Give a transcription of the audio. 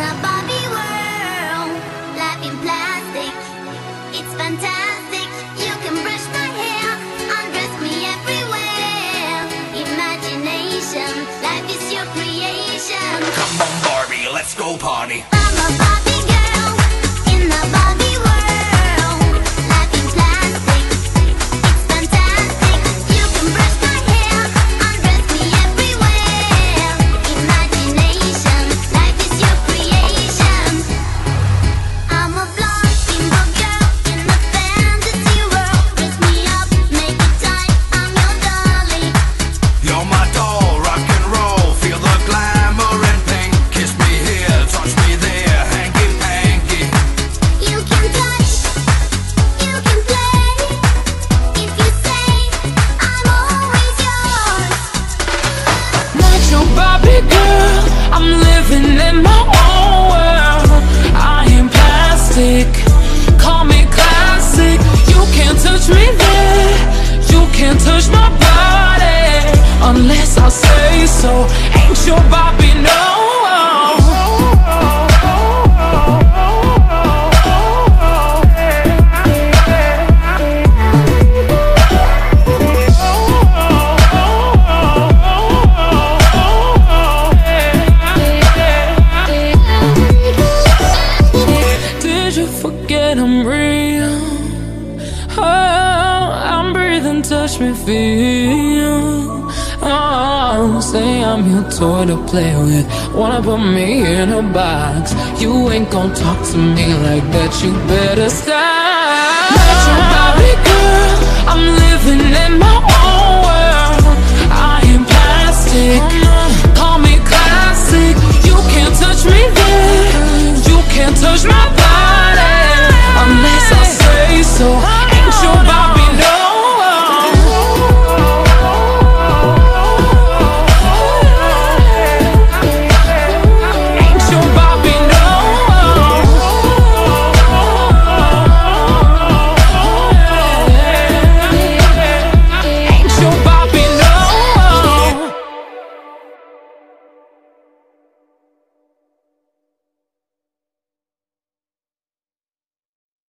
a Barbie world, life in plastic. It's fantastic. You can brush my hair, undress me everywhere. Imagination, life is your creation. Come on, Barbie, let's go party. Girl. I'm living in my own world. I am plastic. Call me classic. You can't touch me there. You can't touch my body unless I say so. Ain't your Barbie Oh, I'm breathing, touch me, feel. Oh, say I'm your toy to play with. Wanna put me in a box? You ain't gonna talk to me like that. You better stop.